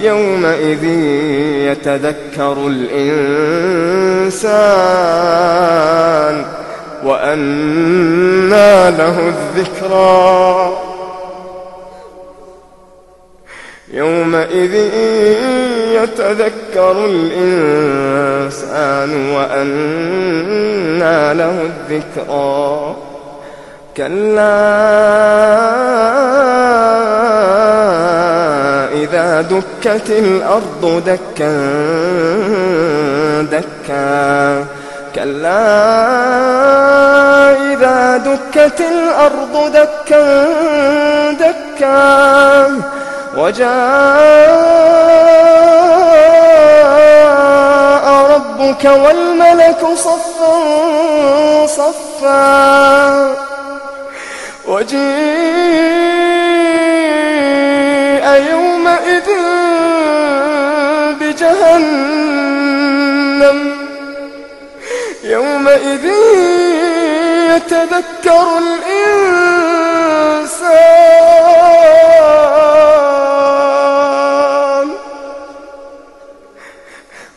يومئذ يتذكر الإنسان وأنى له الذكرى. يومئذ يتذكر الإنسان وأنى له الذكرى. كلا إذا دكت الأرض دكا دكا. كلا إذا دكت الأرض دكا دكا. وجاء ربك والملك صفا صفا. وجيء يومئذ بجهنم. يومئذ يتذكر الإنسان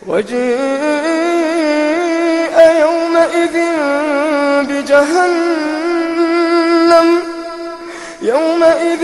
وجيء يومئذ بجهنم. يومئذ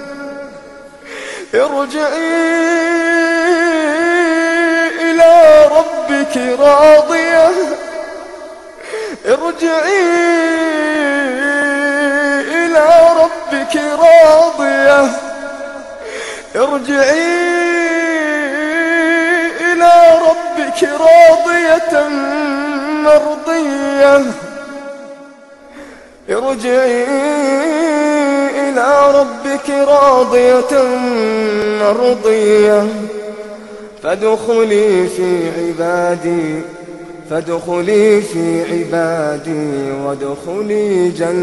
ارجعي إلى ربك راضية. ارجعي إلى ربك راضية. ارجعي إلى ربك راضية مرضية. ارجعي ربك راضية مرضية. فادخلي في عبادي فادخلي في عبادي وادخلي جنتي.